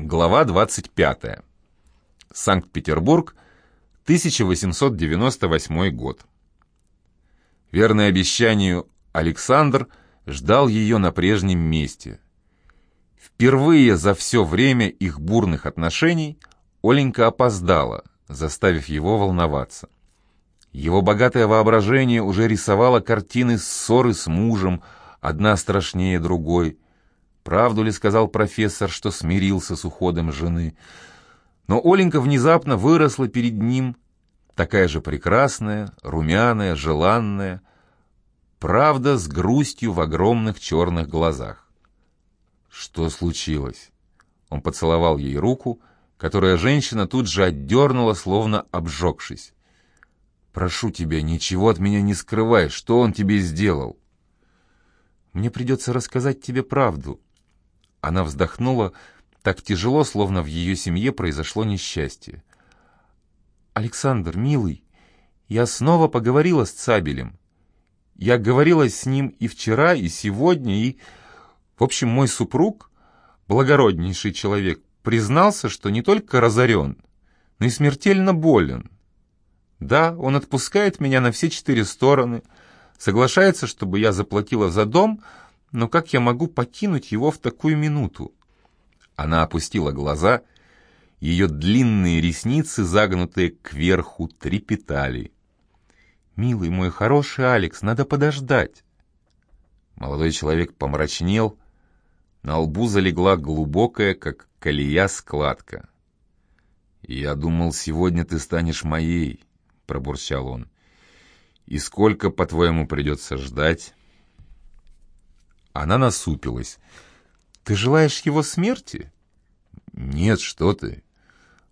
Глава 25. Санкт-Петербург, 1898 год. Верный обещанию Александр ждал ее на прежнем месте. Впервые за все время их бурных отношений Оленька опоздала, заставив его волноваться. Его богатое воображение уже рисовало картины ссоры с мужем, одна страшнее другой – Правду ли сказал профессор, что смирился с уходом жены? Но Оленька внезапно выросла перед ним, такая же прекрасная, румяная, желанная, правда с грустью в огромных черных глазах. Что случилось? Он поцеловал ей руку, которая женщина тут же отдернула, словно обжегшись. «Прошу тебя, ничего от меня не скрывай. Что он тебе сделал?» «Мне придется рассказать тебе правду», она вздохнула так тяжело, словно в ее семье произошло несчастье. «Александр, милый, я снова поговорила с Цабелем. Я говорила с ним и вчера, и сегодня, и... В общем, мой супруг, благороднейший человек, признался, что не только разорен, но и смертельно болен. Да, он отпускает меня на все четыре стороны, соглашается, чтобы я заплатила за дом, но как я могу покинуть его в такую минуту? Она опустила глаза, ее длинные ресницы, загнутые кверху, трепетали. «Милый мой хороший Алекс, надо подождать!» Молодой человек помрачнел, на лбу залегла глубокая, как колея, складка. «Я думал, сегодня ты станешь моей», — пробурчал он. «И сколько, по-твоему, придется ждать?» Она насупилась. «Ты желаешь его смерти?» «Нет, что ты!»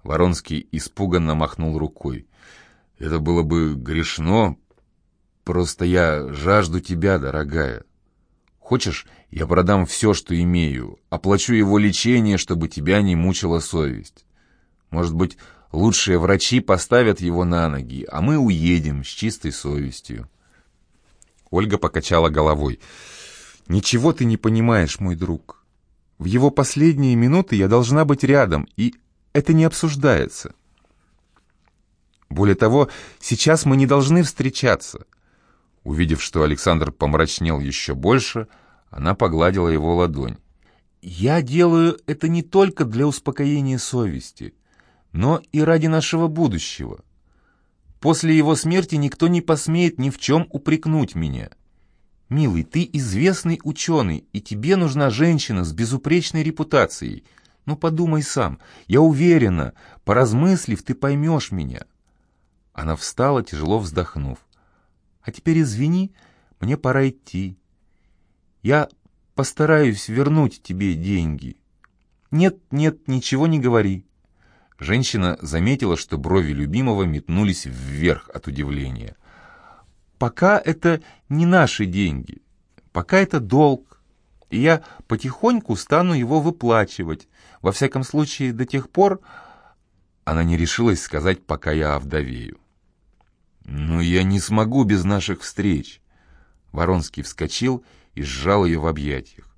Воронский испуганно махнул рукой. «Это было бы грешно. Просто я жажду тебя, дорогая. Хочешь, я продам все, что имею, оплачу его лечение, чтобы тебя не мучила совесть. Может быть, лучшие врачи поставят его на ноги, а мы уедем с чистой совестью». Ольга покачала головой. «Ничего ты не понимаешь, мой друг. В его последние минуты я должна быть рядом, и это не обсуждается. Более того, сейчас мы не должны встречаться». Увидев, что Александр помрачнел еще больше, она погладила его ладонь. «Я делаю это не только для успокоения совести, но и ради нашего будущего. После его смерти никто не посмеет ни в чем упрекнуть меня». «Милый, ты известный ученый, и тебе нужна женщина с безупречной репутацией. Ну, подумай сам. Я уверена, поразмыслив, ты поймешь меня». Она встала, тяжело вздохнув. «А теперь извини, мне пора идти. Я постараюсь вернуть тебе деньги». «Нет, нет, ничего не говори». Женщина заметила, что брови любимого метнулись вверх от удивления – пока это не наши деньги, пока это долг, и я потихоньку стану его выплачивать, во всяком случае до тех пор, она не решилась сказать, пока я овдовею. «Но я не смогу без наших встреч!» Воронский вскочил и сжал ее в объятиях.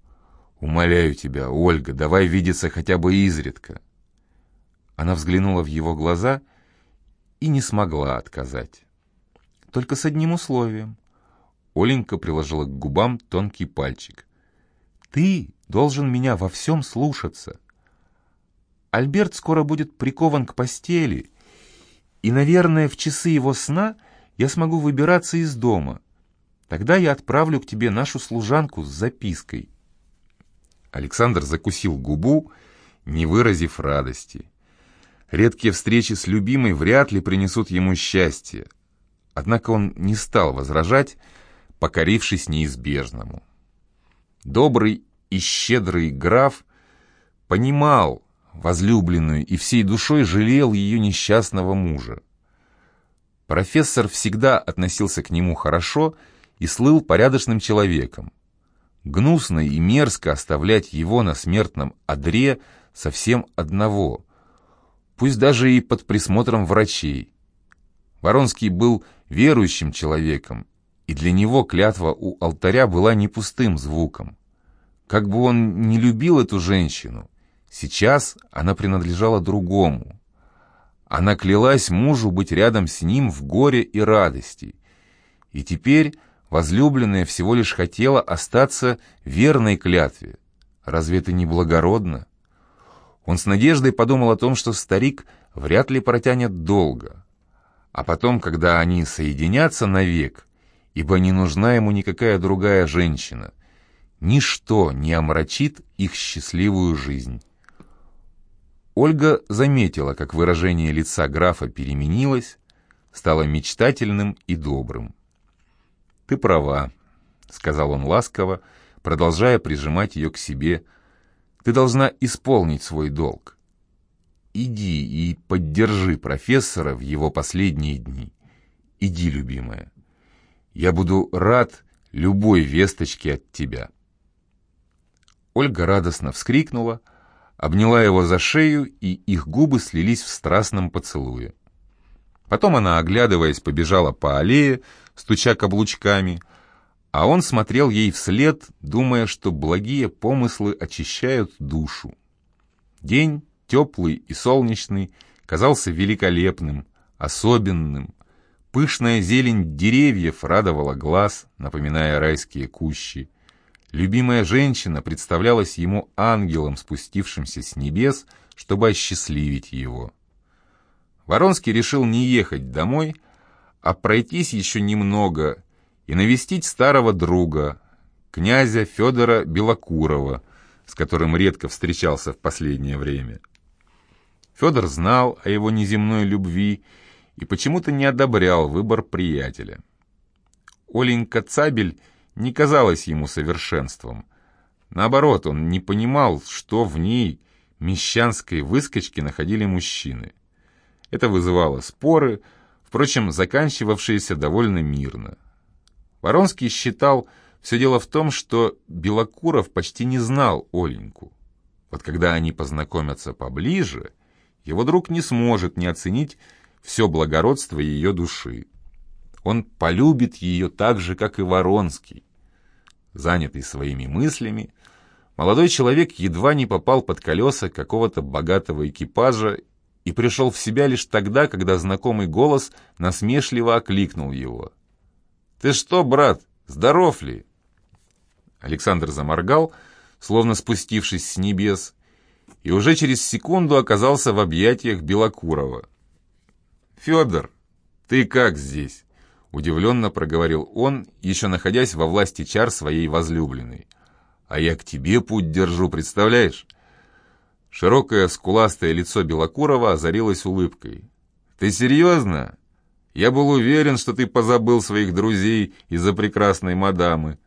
«Умоляю тебя, Ольга, давай видеться хотя бы изредка!» Она взглянула в его глаза и не смогла отказать только с одним условием. Оленька приложила к губам тонкий пальчик. «Ты должен меня во всем слушаться. Альберт скоро будет прикован к постели, и, наверное, в часы его сна я смогу выбираться из дома. Тогда я отправлю к тебе нашу служанку с запиской». Александр закусил губу, не выразив радости. Редкие встречи с любимой вряд ли принесут ему счастье, Однако он не стал возражать, покорившись неизбежному. Добрый и щедрый граф понимал возлюбленную и всей душой жалел ее несчастного мужа. Профессор всегда относился к нему хорошо и слыл порядочным человеком. Гнусно и мерзко оставлять его на смертном одре совсем одного, пусть даже и под присмотром врачей. Воронский был верующим человеком, и для него клятва у алтаря была не пустым звуком. Как бы он не любил эту женщину, Сейчас она принадлежала другому. Она клялась мужу быть рядом с ним в горе и радости. И теперь возлюбленная всего лишь хотела остаться верной клятве. Разве это не благородно? Он с надеждой подумал о том, что старик вряд ли протянет долго. А потом, когда они соединятся навек, ибо не нужна ему никакая другая женщина, ничто не омрачит их счастливую жизнь. Ольга заметила, как выражение лица графа переменилось, стало мечтательным и добрым. «Ты права», — сказал он ласково, продолжая прижимать ее к себе. «Ты должна исполнить свой долг. Иди и поддержи профессора в его последние дни. Иди, любимая. Я буду рад любой весточке от тебя». Ольга радостно вскрикнула, обняла его за шею, и их губы слились в страстном поцелуе. Потом она, оглядываясь, побежала по аллее, стуча каблучками, а он смотрел ей вслед, думая, что благие помыслы очищают душу. День, теплый и солнечный, казался великолепным, особенным. Пышная зелень деревьев радовала глаз, напоминая райские кущи. Любимая женщина представлялась ему ангелом, спустившимся с небес, чтобы осчастливить его. Воронский решил не ехать домой, а пройтись еще немного и навестить старого друга, князя Федора Белокурова, с которым редко встречался в последнее время. Федор знал о его неземной любви и почему-то не одобрял выбор приятеля. Оленька Цабель не казалась ему совершенством. Наоборот, он не понимал, что в ней мещанской выскочки находили мужчины. Это вызывало споры, впрочем, заканчивавшиеся довольно мирно. Воронский считал, все дело в том, что Белокуров почти не знал Оленьку. Вот когда они познакомятся поближе, его друг не сможет не оценить все благородство ее души. Он полюбит ее так же, как и Воронский. Занятый своими мыслями, молодой человек едва не попал под колеса какого-то богатого экипажа и пришел в себя лишь тогда, когда знакомый голос насмешливо окликнул его. «Ты что, брат, здоров ли?» Александр заморгал, словно спустившись с небес, и уже через секунду оказался в объятиях Белокурова. «Федор, ты как здесь?» — удивленно проговорил он, еще находясь во власти чар своей возлюбленной. «А я к тебе путь держу, представляешь?» Широкое скуластое лицо Белокурова озарилось улыбкой. «Ты серьезно? Я был уверен, что ты позабыл своих друзей из-за прекрасной мадамы.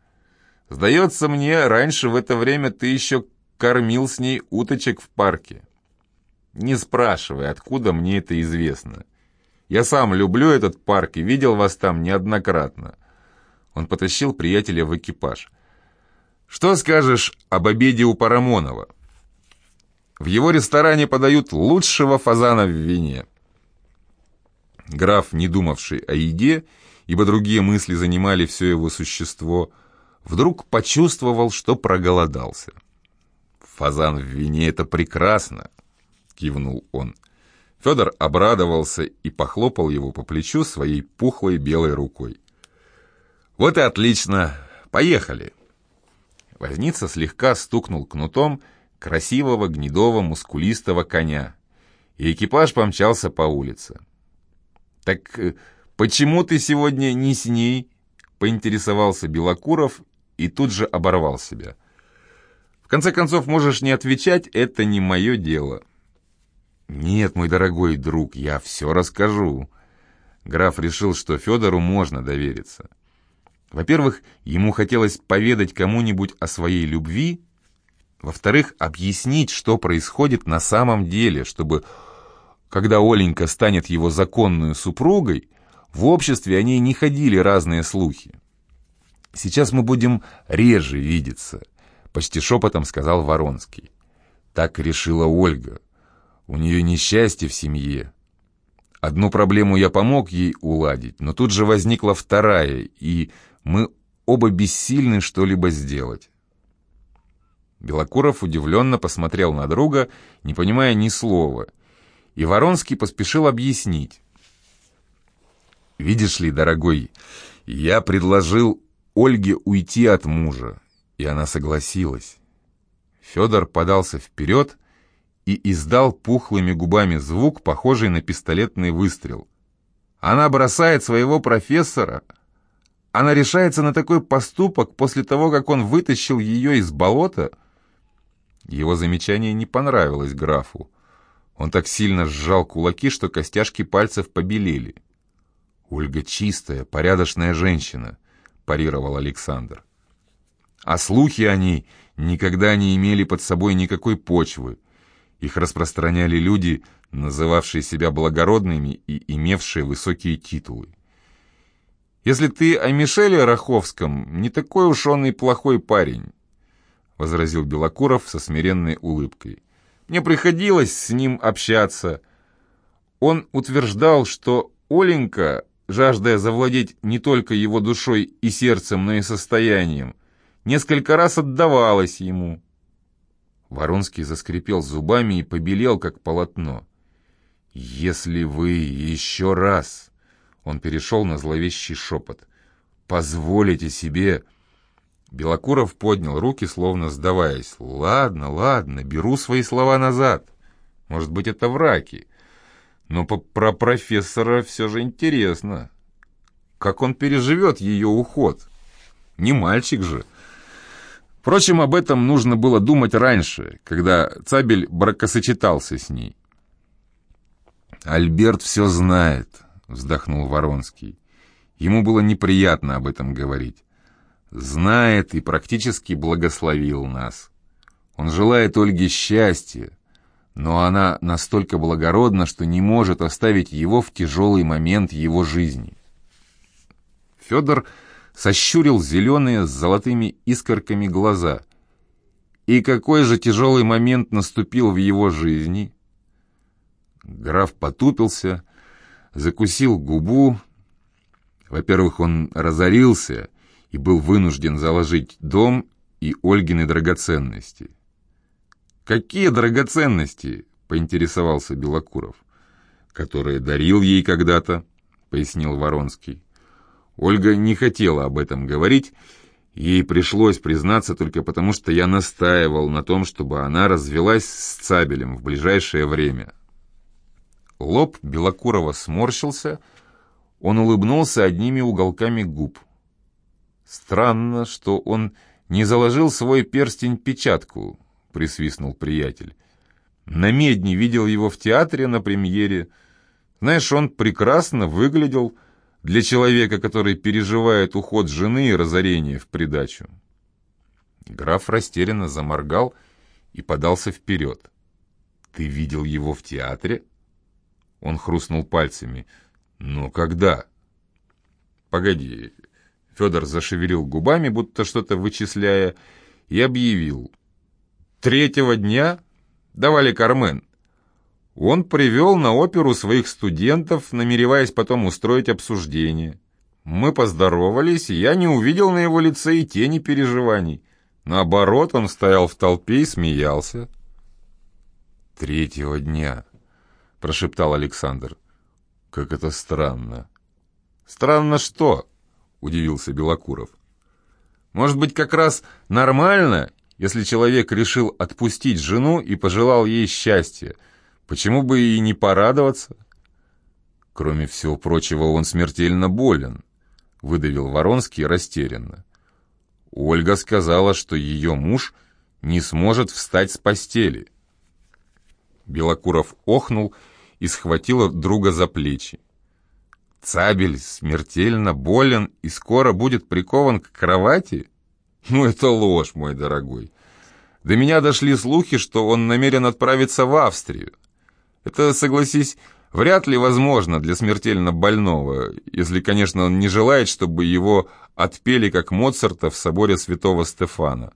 Сдается мне, раньше в это время ты еще кормил с ней уточек в парке. Не спрашивай, откуда мне это известно. Я сам люблю этот парк и видел вас там неоднократно». Он потащил приятеля в экипаж. «Что скажешь об обеде у Парамонова?» В его ресторане подают лучшего фазана в вине. Граф, не думавший о еде, ибо другие мысли занимали все его существо, вдруг почувствовал, что проголодался. «Фазан в вине — это прекрасно!» — кивнул он. Федор обрадовался и похлопал его по плечу своей пухлой белой рукой. «Вот и отлично! Поехали!» Возница слегка стукнул кнутом красивого, гнедого, мускулистого коня, и экипаж помчался по улице. «Так э, почему ты сегодня не с ней?» — поинтересовался Белокуров и тут же оборвал себя. «В конце концов, можешь не отвечать, это не мое дело». «Нет, мой дорогой друг, я все расскажу». Граф решил, что Федору можно довериться. Во-первых, ему хотелось поведать кому-нибудь о своей любви, во-вторых, объяснить, что происходит на самом деле, чтобы, когда Оленька станет его законной супругой, в обществе о ней не ходили разные слухи. «Сейчас мы будем реже видеться», — почти шепотом сказал Воронский. Так решила Ольга. У нее несчастье в семье. Одну проблему я помог ей уладить, но тут же возникла вторая, и мы оба бессильны что-либо сделать. Белокуров удивленно посмотрел на друга, не понимая ни слова, и Воронский поспешил объяснить. «Видишь ли, дорогой, я предложил Ольге уйти от мужа, и она согласилась». Федор подался вперед и издал пухлыми губами звук, похожий на пистолетный выстрел. «Она бросает своего профессора!» Она решается на такой поступок после того, как он вытащил ее из болота? Его замечание не понравилось графу. Он так сильно сжал кулаки, что костяшки пальцев побелели. «Ольга чистая, порядочная женщина», — парировал Александр. А слухи о ней никогда не имели под собой никакой почвы. Их распространяли люди, называвшие себя благородными и имевшие высокие титулы. Если ты о Мишеле Раховском, не такой уж он и плохой парень», — возразил Белокуров со смиренной улыбкой. «Мне приходилось с ним общаться. Он утверждал, что Оленька, жаждая завладеть не только его душой и сердцем, но и состоянием, несколько раз отдавалась ему». Воронский заскрипел зубами и побелел, как полотно. «Если вы еще раз...» Он перешел на зловещий шепот. «Позволите себе...» Белокуров поднял руки, словно сдаваясь. «Ладно, ладно, беру свои слова назад. Может быть, это враки. Но про профессора все же интересно. Как он переживет ее уход? Не мальчик же». Впрочем, об этом нужно было думать раньше, когда Цабель бракосочетался с ней. «Альберт все знает вздохнул Воронский. Ему было неприятно об этом говорить. Знает и практически благословил нас. Он желает Ольге счастья, но она настолько благородна, что не может оставить его в тяжелый момент его жизни. Федор сощурил зеленые с золотыми искорками глаза. И какой же тяжелый момент наступил в его жизни? Граф потупился, закусил губу. Во-первых, он разорился и был вынужден заложить дом и Ольгины драгоценности. «Какие драгоценности?» — поинтересовался Белокуров. «Которые дарил ей когда-то», — пояснил Воронский. Ольга не хотела об этом говорить, Ей пришлось признаться только потому, что я настаивал на том, чтобы она развелась с Цабелем в ближайшее время. Лоб Белокурова сморщился, он улыбнулся одними уголками губ. «Странно, что он не заложил свой перстень-печатку», — присвистнул приятель. «На медне видел его в театре на премьере. Знаешь, он прекрасно выглядел для человека, который переживает уход жены и разорение в придачу». Граф растерянно заморгал и подался вперед. «Ты видел его в театре?» Он хрустнул пальцами. «Но когда?» «Погоди». Федор зашевелил губами, будто что-то вычисляя, и объявил. «Третьего дня давали Кармен. Он привел на оперу своих студентов, намереваясь потом устроить обсуждение. Мы поздоровались, и я не увидел на его лице и тени переживаний. Наоборот, он стоял в толпе и смеялся. Третьего дня прошептал Александр. «Как это странно!» «Странно что?» — удивился Белокуров. «Может быть, как раз нормально, если человек решил отпустить жену и пожелал ей счастья? Почему бы и не порадоваться?» «Кроме всего прочего, он смертельно болен», — выдавил Воронский растерянно. Ольга сказала, что ее муж не сможет встать с постели. Белокуров охнул и схватила друга за плечи. Цабель смертельно болен и скоро будет прикован к кровати? Ну, это ложь, мой дорогой. До меня дошли слухи, что он намерен отправиться в Австрию. Это, согласись, вряд ли возможно для смертельно больного, если, конечно, он не желает, чтобы его отпели, как Моцарта в соборе святого Стефана.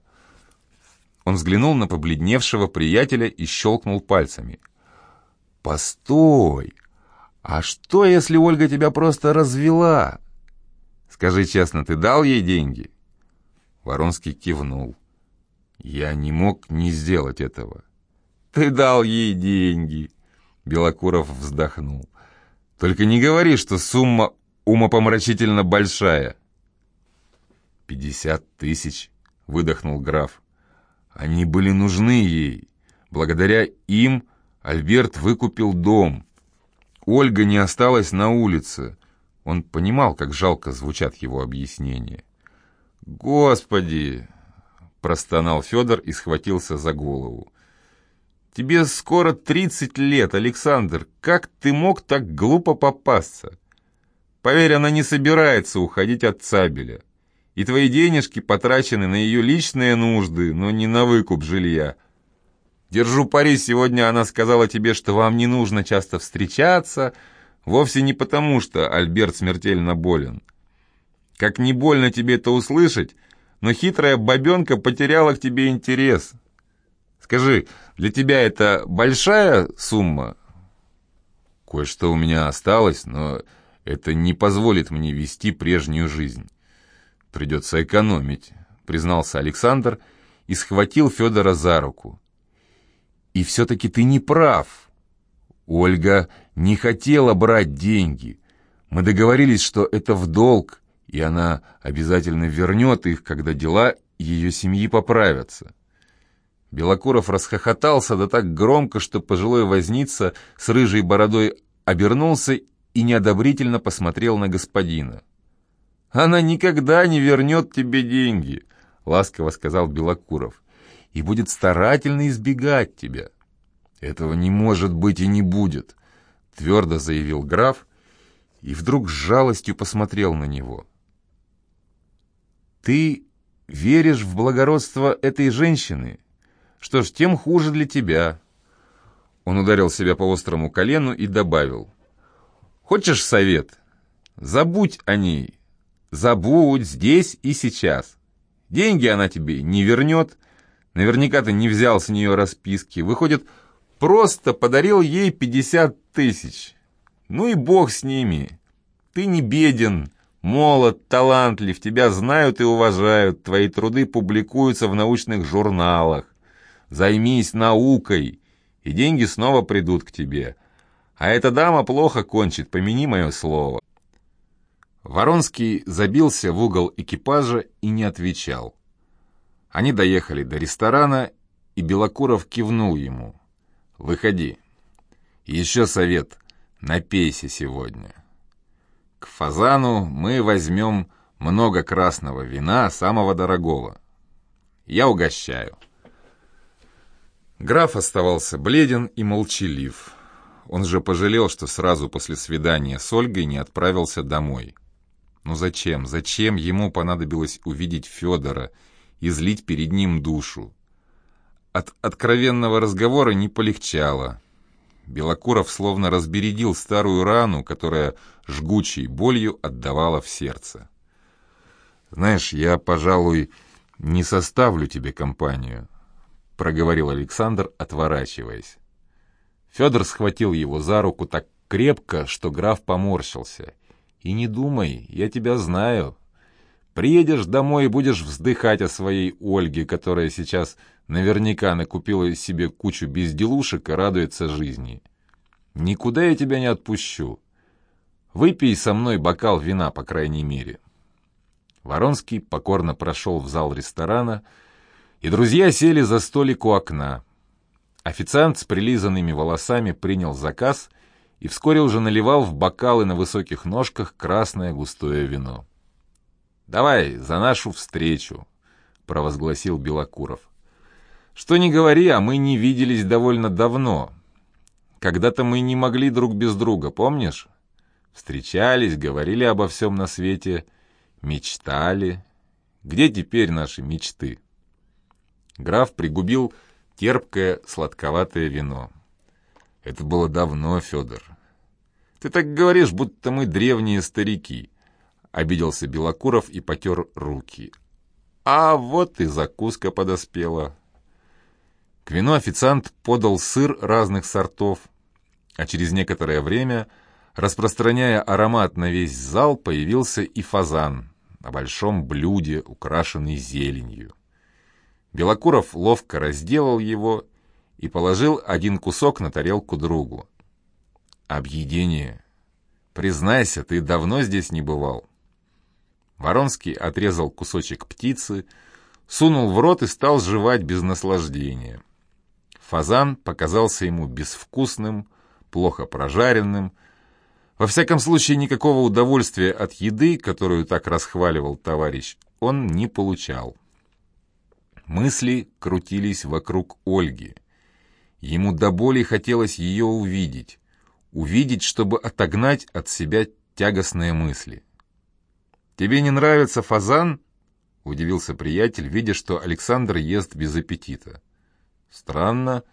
Он взглянул на побледневшего приятеля и щелкнул пальцами. «Постой! А что, если Ольга тебя просто развела? Скажи честно, ты дал ей деньги?» Воронский кивнул. Я не мог не сделать этого. Ты дал ей деньги. Белокуров вздохнул. Только не говори, что сумма умопомрачительно большая. «Пятьдесят тысяч», — выдохнул граф. «Они были нужны ей. Благодаря им Альберт выкупил дом. Ольга не осталась на улице». Он понимал, как жалко звучат его объяснения. «Господи!» — простонал Федор и схватился за голову. «Тебе скоро тридцать лет, Александр. Как ты мог так глупо попасться? Поверь, она не собирается уходить от Цабеля и твои денежки потрачены на ее личные нужды, но не на выкуп жилья. Держу пари, сегодня она сказала тебе, что вам не нужно часто встречаться, вовсе не потому, что Альберт смертельно болен. Как не больно тебе это услышать, но хитрая бабенка потеряла к тебе интерес. Скажи, для тебя это большая сумма? Кое-что у меня осталось, но это не позволит мне вести прежнюю жизнь. «Придется экономить», — признался Александр и схватил Федора за руку. «И все-таки ты не прав. Ольга не хотела брать деньги. Мы договорились, что это в долг, и она обязательно вернет их, когда дела ее семьи поправятся». Белокуров расхохотался, да так громко, что пожилой возница с рыжей бородой обернулся и неодобрительно посмотрел на господина. Она никогда не вернет тебе деньги, ласково сказал Белокуров, и будет старательно избегать тебя. Этого не может быть и не будет, твердо заявил граф, и вдруг с жалостью посмотрел на него. «Ты веришь в благородство этой женщины? Что ж, тем хуже для тебя». Он ударил себя по острому колену и добавил. «Хочешь совет? Забудь о ней, Забудь здесь и сейчас. Деньги она тебе не вернет. Наверняка ты не взял с нее расписки. Выходит, просто подарил ей 50 тысяч. Ну и бог с ними. Ты не беден, молод, талантлив, тебя знают и уважают, твои труды публикуются в научных журналах. Займись наукой, и деньги снова придут к тебе. А эта дама плохо кончит, помяни мое слово. Воронский забился в угол экипажа и не отвечал. Они доехали до ресторана, и Белокуров кивнул ему. «Выходи. Еще совет. Напейся сегодня. К фазану мы возьмем много красного вина, самого дорогого. Я угощаю». Граф оставался бледен и молчалив. Он же пожалел, что сразу после свидания с Ольгой не отправился домой. Но зачем, зачем ему понадобилось увидеть Федора и злить перед ним душу? От откровенного разговора не полегчало. Белокуров словно разбередил старую рану, которая жгучей болью отдавала в сердце. «Знаешь, я, пожалуй, не составлю тебе компанию», — проговорил Александр, отворачиваясь. Федор схватил его за руку так крепко, что граф поморщился — и не думай, я тебя знаю. Приедешь домой и будешь вздыхать о своей Ольге, которая сейчас наверняка накупила себе кучу безделушек и радуется жизни. Никуда я тебя не отпущу. Выпей со мной бокал вина, по крайней мере». Воронский покорно прошел в зал ресторана, и друзья сели за столик у окна. Официант с прилизанными волосами принял заказ и вскоре уже наливал в бокалы на высоких ножках красное густое вино. «Давай за нашу встречу», — провозгласил Белокуров. «Что ни говори, а мы не виделись довольно давно. Когда-то мы не могли друг без друга, помнишь? Встречались, говорили обо всем на свете, мечтали. Где теперь наши мечты?» Граф пригубил терпкое сладковатое вино. Это было давно, Федор. Ты так говоришь, будто мы древние старики. Обиделся Белокуров и потер руки. А вот и закуска подоспела. К вину официант подал сыр разных сортов, а через некоторое время, распространяя аромат на весь зал, появился и фазан на большом блюде, украшенный зеленью. Белокуров ловко разделал его и положил один кусок на тарелку другу. «Объедение. Признайся, ты давно здесь не бывал». Воронский отрезал кусочек птицы, сунул в рот и стал жевать без наслаждения. Фазан показался ему безвкусным, плохо прожаренным. Во всяком случае, никакого удовольствия от еды, которую так расхваливал товарищ, он не получал. Мысли крутились вокруг Ольги. Ему до боли хотелось ее увидеть. Увидеть, чтобы отогнать от себя тягостные мысли. «Тебе не нравится фазан?» — удивился приятель, видя, что Александр ест без аппетита. «Странно.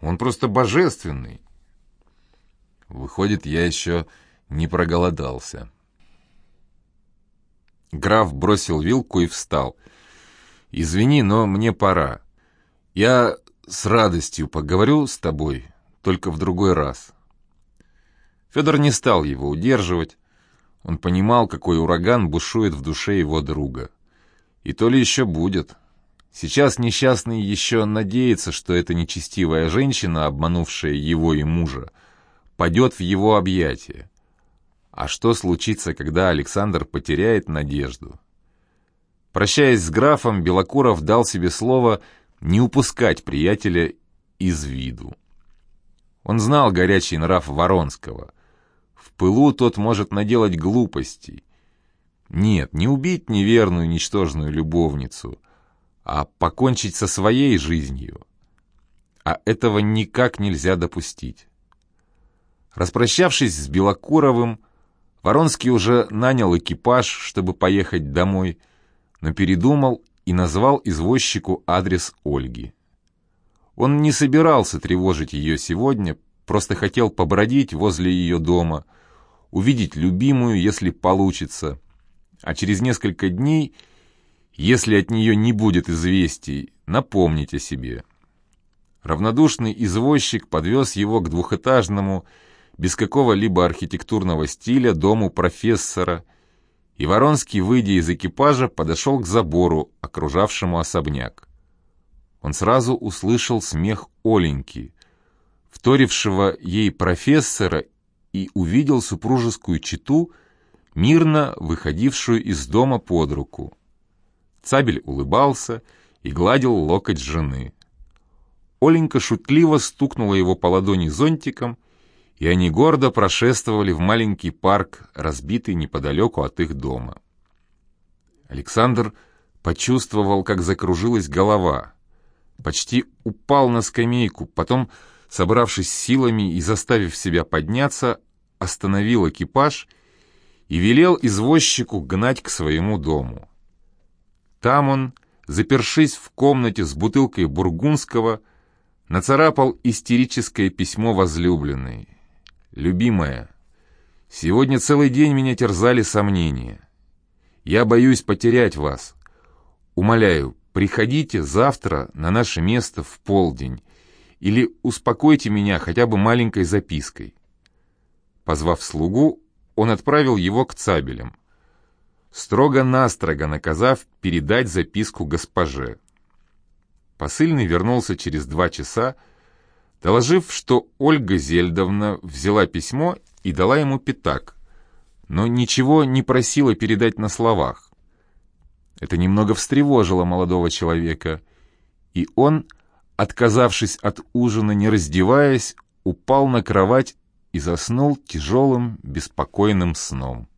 Он просто божественный». Выходит, я еще не проголодался. Граф бросил вилку и встал. «Извини, но мне пора. Я с радостью поговорю с тобой, только в другой раз». Федор не стал его удерживать. Он понимал, какой ураган бушует в душе его друга. И то ли еще будет. Сейчас несчастный еще надеется, что эта нечестивая женщина, обманувшая его и мужа, падет в его объятия. А что случится, когда Александр потеряет надежду? Прощаясь с графом, Белокуров дал себе слово не упускать приятеля из виду. Он знал горячий нрав Воронского — в пылу тот может наделать глупостей. Нет, не убить неверную, ничтожную любовницу, а покончить со своей жизнью. А этого никак нельзя допустить. Распрощавшись с Белокуровым, Воронский уже нанял экипаж, чтобы поехать домой, но передумал и назвал извозчику адрес Ольги. Он не собирался тревожить ее сегодня, просто хотел побродить возле ее дома, увидеть любимую, если получится, а через несколько дней, если от нее не будет известий, напомнить о себе. Равнодушный извозчик подвез его к двухэтажному, без какого-либо архитектурного стиля, дому профессора, и Воронский, выйдя из экипажа, подошел к забору, окружавшему особняк. Он сразу услышал смех Оленьки, вторившего ей профессора, и увидел супружескую чету, мирно выходившую из дома под руку. Цабель улыбался и гладил локоть жены. Оленька шутливо стукнула его по ладони зонтиком, и они гордо прошествовали в маленький парк, разбитый неподалеку от их дома. Александр почувствовал, как закружилась голова, почти упал на скамейку, потом собравшись силами и заставив себя подняться, остановил экипаж и велел извозчику гнать к своему дому. Там он, запершись в комнате с бутылкой бургундского, нацарапал истерическое письмо возлюбленной. «Любимая, сегодня целый день меня терзали сомнения. Я боюсь потерять вас. Умоляю, приходите завтра на наше место в полдень или успокойте меня хотя бы маленькой запиской». Позвав слугу, он отправил его к цабелям, строго-настрого наказав передать записку госпоже. Посыльный вернулся через два часа, доложив, что Ольга Зельдовна взяла письмо и дала ему пятак, но ничего не просила передать на словах. Это немного встревожило молодого человека, и он, отказавшись от ужина, не раздеваясь, упал на кровать и заснул тяжелым, беспокойным сном.